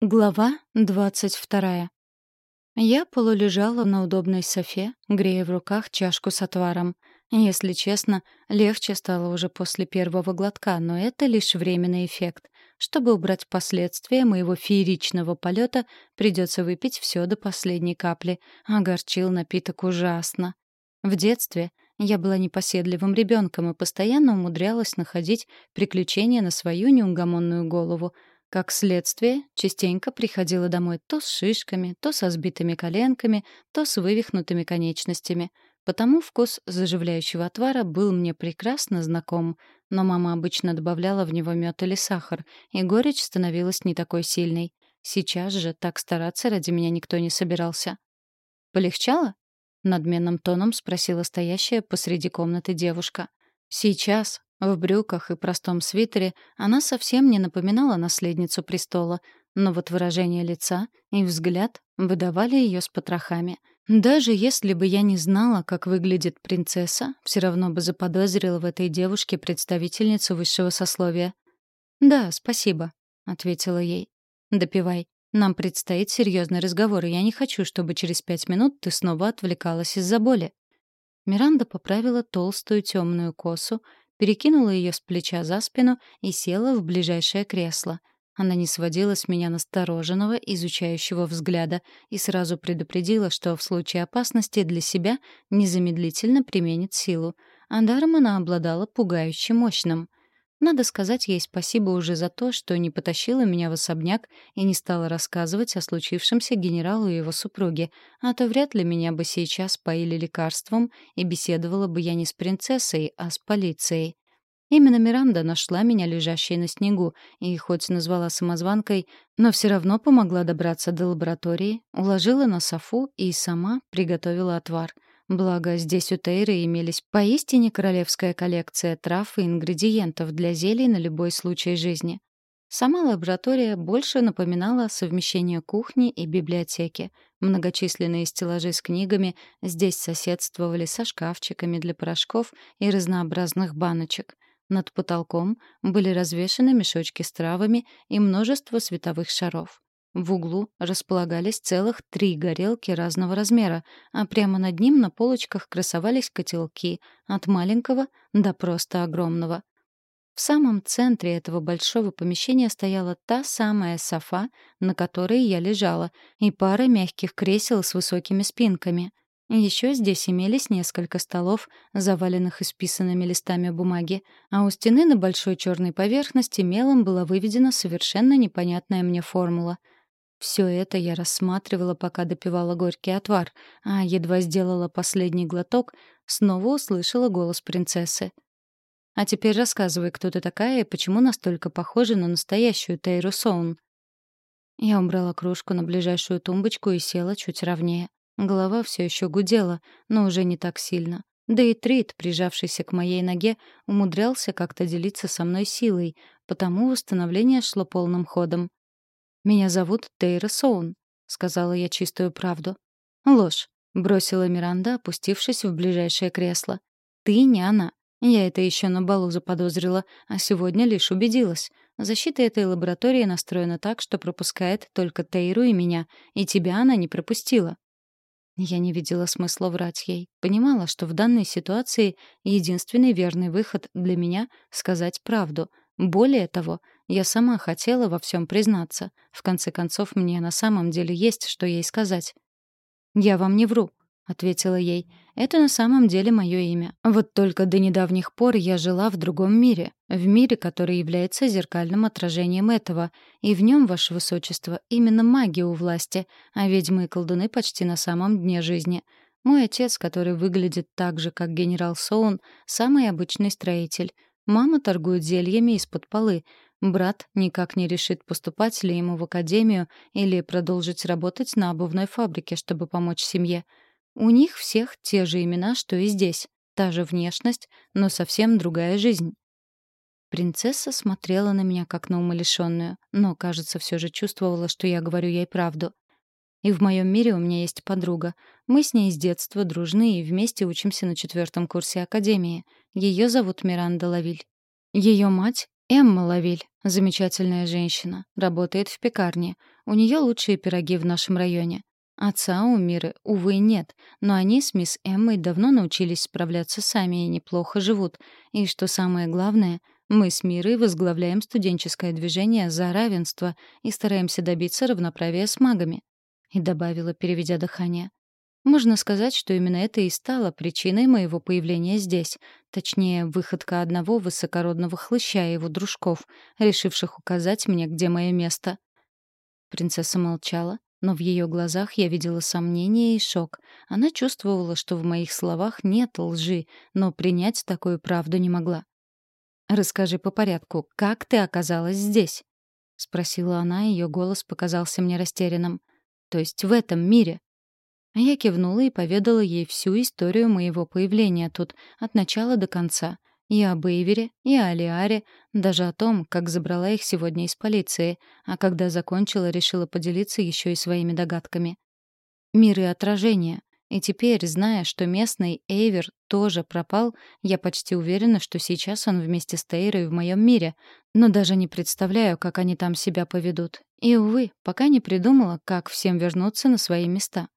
Глава двадцать вторая. Я полулежала на удобной софе, грея в руках чашку с отваром. Если честно, легче стало уже после первого глотка, но это лишь временный эффект. Чтобы убрать последствия моего фееричного полета, придется выпить все до последней капли. Огорчил напиток ужасно. В детстве я была непоседливым ребенком и постоянно умудрялась находить приключения на свою неугомонную голову — как следствие, частенько приходила домой то с шишками, то со сбитыми коленками, то с вывихнутыми конечностями. Потому вкус заживляющего отвара был мне прекрасно знаком, но мама обычно добавляла в него мед или сахар, и горечь становилась не такой сильной. Сейчас же так стараться ради меня никто не собирался. «Полегчало?» — надменным тоном спросила стоящая посреди комнаты девушка. Сейчас, в брюках и простом свитере она совсем не напоминала наследницу престола, но вот выражение лица и взгляд выдавали ее с потрохами. Даже если бы я не знала, как выглядит принцесса, все равно бы заподозрила в этой девушке представительницу высшего сословия. «Да, спасибо», — ответила ей. «Допивай. Нам предстоит серьезный разговор, и я не хочу, чтобы через пять минут ты снова отвлекалась из-за боли». Миранда поправила толстую темную косу перекинула ее с плеча за спину и села в ближайшее кресло. Она не сводила с меня настороженного, изучающего взгляда и сразу предупредила, что в случае опасности для себя незамедлительно применит силу. А она обладала пугающе мощным. Надо сказать ей спасибо уже за то, что не потащила меня в особняк и не стала рассказывать о случившемся генералу и его супруге, а то вряд ли меня бы сейчас поили лекарством, и беседовала бы я не с принцессой, а с полицией. Именно Миранда нашла меня лежащей на снегу и хоть назвала самозванкой, но все равно помогла добраться до лаборатории, уложила на софу и сама приготовила отвар — Благо, здесь у Тейры имелись поистине королевская коллекция трав и ингредиентов для зелий на любой случай жизни. Сама лаборатория больше напоминала совмещение кухни и библиотеки. Многочисленные стеллажи с книгами здесь соседствовали со шкафчиками для порошков и разнообразных баночек. Над потолком были развешаны мешочки с травами и множество световых шаров. В углу располагались целых три горелки разного размера, а прямо над ним на полочках красовались котелки от маленького до просто огромного. В самом центре этого большого помещения стояла та самая софа, на которой я лежала, и пара мягких кресел с высокими спинками. Еще здесь имелись несколько столов, заваленных исписанными листами бумаги, а у стены на большой черной поверхности мелом была выведена совершенно непонятная мне формула — все это я рассматривала, пока допивала горький отвар, а едва сделала последний глоток, снова услышала голос принцессы. «А теперь рассказывай, кто ты такая и почему настолько похожа на настоящую Тейру Соун». Я убрала кружку на ближайшую тумбочку и села чуть ровнее. Голова все еще гудела, но уже не так сильно. Да и Трид, прижавшийся к моей ноге, умудрялся как-то делиться со мной силой, потому восстановление шло полным ходом. «Меня зовут Тейра Соун», — сказала я чистую правду. «Ложь», — бросила Миранда, опустившись в ближайшее кресло. «Ты не она. Я это еще на балу заподозрила, а сегодня лишь убедилась. Защита этой лаборатории настроена так, что пропускает только Тейру и меня, и тебя она не пропустила». Я не видела смысла врать ей. Понимала, что в данной ситуации единственный верный выход для меня — сказать правду. Более того, я сама хотела во всем признаться. В конце концов, мне на самом деле есть, что ей сказать. «Я вам не вру», — ответила ей. «Это на самом деле мое имя. Вот только до недавних пор я жила в другом мире, в мире, который является зеркальным отражением этого, и в нем, ваше высочество, именно магия у власти, а ведьмы и колдуны почти на самом дне жизни». Мой отец, который выглядит так же, как генерал Соун, самый обычный строитель. Мама торгует зельями из-под полы, Брат никак не решит, поступать ли ему в академию или продолжить работать на обувной фабрике, чтобы помочь семье. У них всех те же имена, что и здесь. Та же внешность, но совсем другая жизнь. Принцесса смотрела на меня как на умалишенную, но, кажется, все же чувствовала, что я говорю ей правду. И в моем мире у меня есть подруга. Мы с ней с детства дружны и вместе учимся на четвертом курсе академии. Ее зовут Миранда Лавиль. Ее мать Эмма Лавиль, Замечательная женщина, работает в пекарне. У нее лучшие пироги в нашем районе. Отца у Миры, увы, нет, но они с мисс Эммой давно научились справляться сами и неплохо живут. И что самое главное, мы с Мирой возглавляем студенческое движение за равенство и стараемся добиться равноправия с магами. И добавила, переведя дыхание. Можно сказать, что именно это и стало причиной моего появления здесь. Точнее, выходка одного высокородного хлыща и его дружков, решивших указать мне, где мое место. Принцесса молчала, но в ее глазах я видела сомнение и шок. Она чувствовала, что в моих словах нет лжи, но принять такую правду не могла. «Расскажи по порядку, как ты оказалась здесь?» — спросила она, и ее голос показался мне растерянным. «То есть в этом мире?» Я кивнула и поведала ей всю историю моего появления тут, от начала до конца. И об Эйвере, и о Алиаре, даже о том, как забрала их сегодня из полиции, а когда закончила, решила поделиться еще и своими догадками. Мир и отражение. И теперь, зная, что местный Эйвер тоже пропал, я почти уверена, что сейчас он вместе с Тейрой в моем мире, но даже не представляю, как они там себя поведут. И, увы, пока не придумала, как всем вернуться на свои места.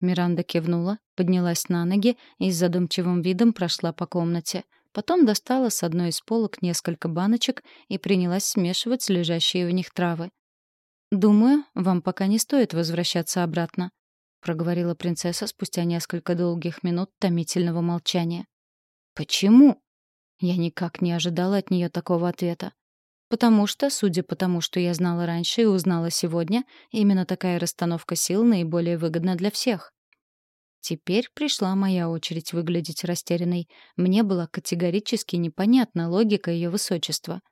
Миранда кивнула, поднялась на ноги и с задумчивым видом прошла по комнате — Потом достала с одной из полок несколько баночек и принялась смешивать лежащие в них травы. «Думаю, вам пока не стоит возвращаться обратно», — проговорила принцесса спустя несколько долгих минут томительного молчания. «Почему?» Я никак не ожидала от нее такого ответа. Потому что, судя по тому, что я знала раньше и узнала сегодня, именно такая расстановка сил наиболее выгодна для всех. Теперь пришла моя очередь выглядеть растерянной. Мне была категорически непонятна логика ее высочества.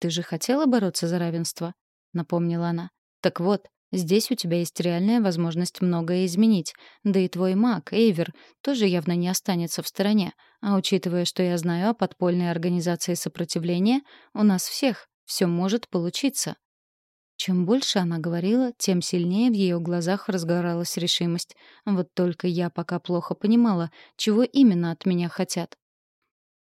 «Ты же хотела бороться за равенство?» — напомнила она. «Так вот, здесь у тебя есть реальная возможность многое изменить. Да и твой маг, Эйвер, тоже явно не останется в стороне. А учитывая, что я знаю о подпольной организации сопротивления, у нас всех все может получиться». Чем больше она говорила, тем сильнее в ее глазах разгоралась решимость. Вот только я пока плохо понимала, чего именно от меня хотят.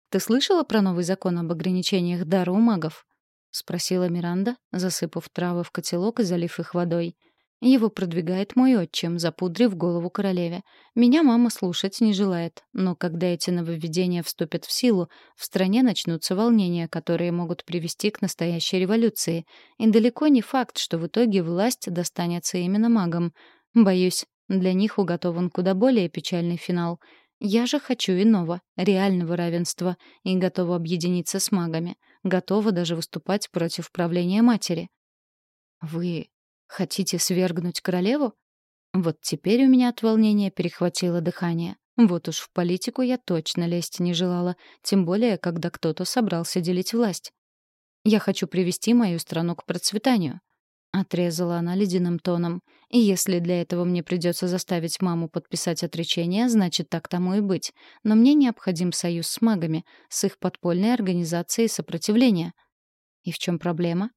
«Ты слышала про новый закон об ограничениях дара у магов?» — спросила Миранда, засыпав травы в котелок и залив их водой. Его продвигает мой отчим, запудрив голову королеве. Меня мама слушать не желает, но когда эти нововведения вступят в силу, в стране начнутся волнения, которые могут привести к настоящей революции. И далеко не факт, что в итоге власть достанется именно магам. Боюсь, для них уготован куда более печальный финал. Я же хочу иного, реального равенства, и готова объединиться с магами. Готова даже выступать против правления матери. «Вы Хотите свергнуть королеву? Вот теперь у меня от волнения перехватило дыхание. Вот уж в политику я точно лезть не желала, тем более, когда кто-то собрался делить власть. Я хочу привести мою страну к процветанию. Отрезала она ледяным тоном. И если для этого мне придется заставить маму подписать отречение, значит, так тому и быть. Но мне необходим союз с магами, с их подпольной организацией сопротивления. И в чем проблема?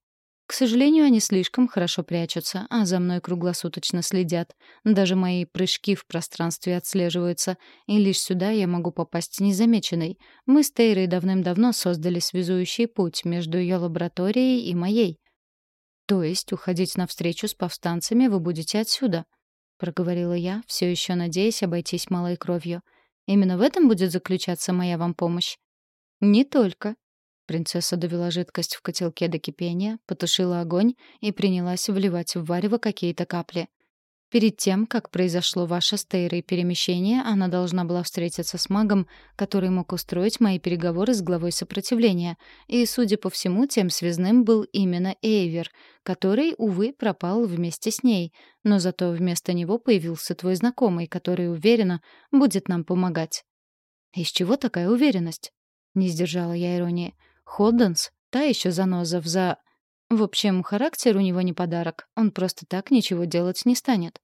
К сожалению, они слишком хорошо прячутся, а за мной круглосуточно следят. Даже мои прыжки в пространстве отслеживаются, и лишь сюда я могу попасть незамеченной. Мы с Тейрой давным-давно создали связующий путь между ее лабораторией и моей. То есть уходить навстречу с повстанцами вы будете отсюда, проговорила я, все еще надеясь обойтись малой кровью. Именно в этом будет заключаться моя вам помощь. Не только, Принцесса довела жидкость в котелке до кипения, потушила огонь и принялась вливать в варево какие-то капли. Перед тем, как произошло ваше с Тейрой перемещение, она должна была встретиться с магом, который мог устроить мои переговоры с главой сопротивления. И, судя по всему, тем связным был именно Эйвер, который, увы, пропал вместе с ней. Но зато вместо него появился твой знакомый, который, уверенно, будет нам помогать. «Из чего такая уверенность?» — не сдержала я иронии. Ходденс — та еще заноза в за... В общем, характер у него не подарок. Он просто так ничего делать не станет.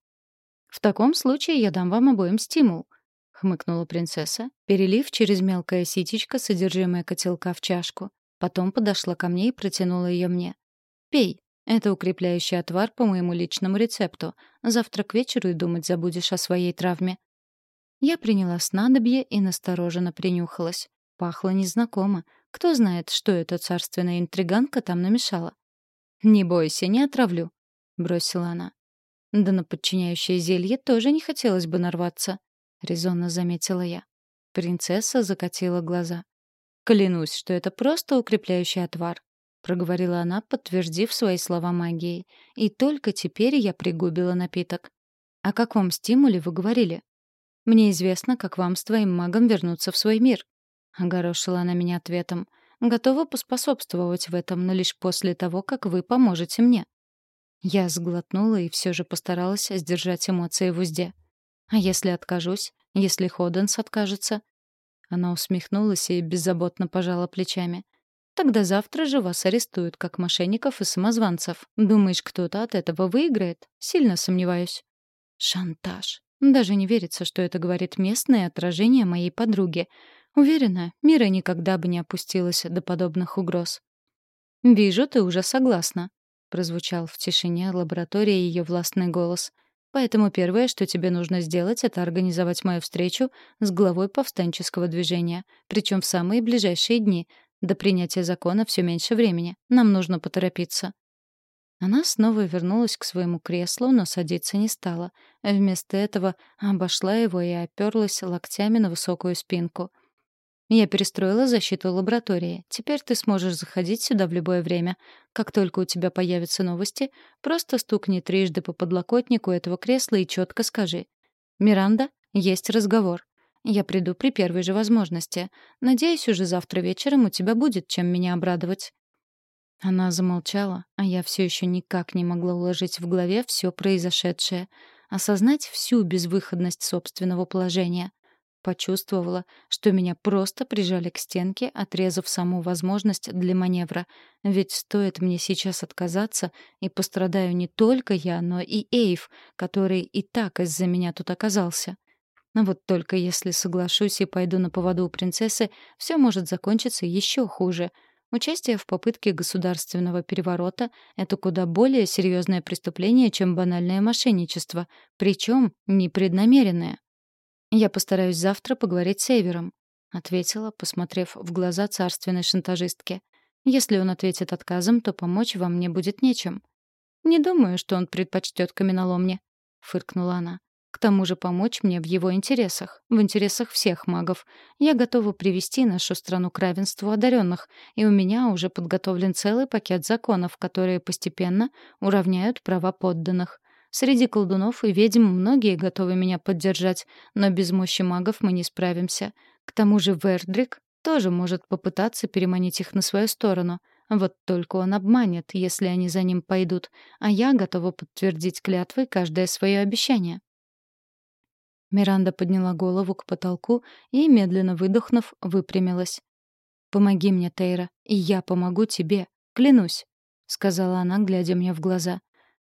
«В таком случае я дам вам обоим стимул», — хмыкнула принцесса, перелив через мелкое ситечко содержимое котелка в чашку. Потом подошла ко мне и протянула ее мне. «Пей. Это укрепляющий отвар по моему личному рецепту. Завтра к вечеру и думать забудешь о своей травме». Я приняла снадобье и настороженно принюхалась. Пахло незнакомо, Кто знает, что эта царственная интриганка там намешала. «Не бойся, не отравлю», — бросила она. «Да на подчиняющее зелье тоже не хотелось бы нарваться», — резонно заметила я. Принцесса закатила глаза. «Клянусь, что это просто укрепляющий отвар», — проговорила она, подтвердив свои слова магией. «И только теперь я пригубила напиток. «О каком стимуле вы говорили?» «Мне известно, как вам с твоим магом вернуться в свой мир», — огорошила она меня ответом. «Готова поспособствовать в этом, но лишь после того, как вы поможете мне». Я сглотнула и все же постаралась сдержать эмоции в узде. «А если откажусь? Если Ходенс откажется?» Она усмехнулась и беззаботно пожала плечами. «Тогда завтра же вас арестуют, как мошенников и самозванцев. Думаешь, кто-то от этого выиграет? Сильно сомневаюсь». Шантаж. Даже не верится, что это говорит местное отражение моей подруги. Уверена, Мира никогда бы не опустилась до подобных угроз. «Вижу, ты уже согласна», — прозвучал в тишине лаборатории ее властный голос. «Поэтому первое, что тебе нужно сделать, это организовать мою встречу с главой повстанческого движения, причем в самые ближайшие дни. До принятия закона все меньше времени. Нам нужно поторопиться». Она снова вернулась к своему креслу, но садиться не стала. Вместо этого обошла его и оперлась локтями на высокую спинку. «Я перестроила защиту лаборатории. Теперь ты сможешь заходить сюда в любое время. Как только у тебя появятся новости, просто стукни трижды по подлокотнику этого кресла и четко скажи. «Миранда, есть разговор. Я приду при первой же возможности. Надеюсь, уже завтра вечером у тебя будет чем меня обрадовать». Она замолчала, а я все еще никак не могла уложить в голове все произошедшее, осознать всю безвыходность собственного положения. Почувствовала, что меня просто прижали к стенке, отрезав саму возможность для маневра. Ведь стоит мне сейчас отказаться, и пострадаю не только я, но и Эйв, который и так из-за меня тут оказался. Но вот только если соглашусь и пойду на поводу у принцессы, все может закончиться еще хуже — Участие в попытке государственного переворота — это куда более серьезное преступление, чем банальное мошенничество, причем непреднамеренное. «Я постараюсь завтра поговорить с Эйвером», — ответила, посмотрев в глаза царственной шантажистке. «Если он ответит отказом, то помочь вам мне будет нечем». «Не думаю, что он предпочтет каменоломни», — фыркнула она. К тому же помочь мне в его интересах, в интересах всех магов. Я готова привести нашу страну к равенству одаренных, и у меня уже подготовлен целый пакет законов, которые постепенно уравняют права подданных. Среди колдунов и ведьм многие готовы меня поддержать, но без мощи магов мы не справимся. К тому же Вердрик тоже может попытаться переманить их на свою сторону. Вот только он обманет, если они за ним пойдут, а я готова подтвердить клятвой каждое свое обещание. Миранда подняла голову к потолку и, медленно выдохнув, выпрямилась. «Помоги мне, Тейра, и я помогу тебе, клянусь», — сказала она, глядя мне в глаза.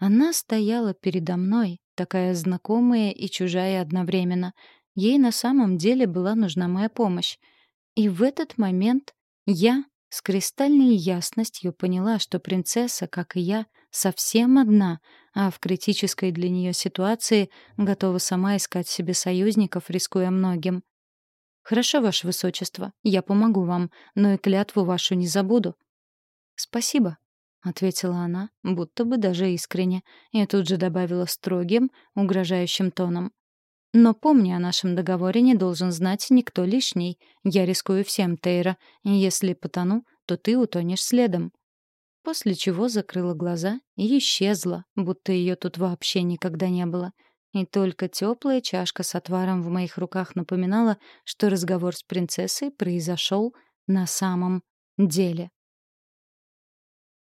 Она стояла передо мной, такая знакомая и чужая одновременно. Ей на самом деле была нужна моя помощь. И в этот момент я с кристальной ясностью поняла, что принцесса, как и я, совсем одна, а в критической для нее ситуации готова сама искать себе союзников, рискуя многим. «Хорошо, Ваше Высочество, я помогу вам, но и клятву вашу не забуду». «Спасибо», — ответила она, будто бы даже искренне, и тут же добавила строгим, угрожающим тоном. «Но помни о нашем договоре не должен знать никто лишний. Я рискую всем, Тейра, и если потону, то ты утонешь следом» после чего закрыла глаза и исчезла, будто ее тут вообще никогда не было. И только теплая чашка с отваром в моих руках напоминала, что разговор с принцессой произошел на самом деле.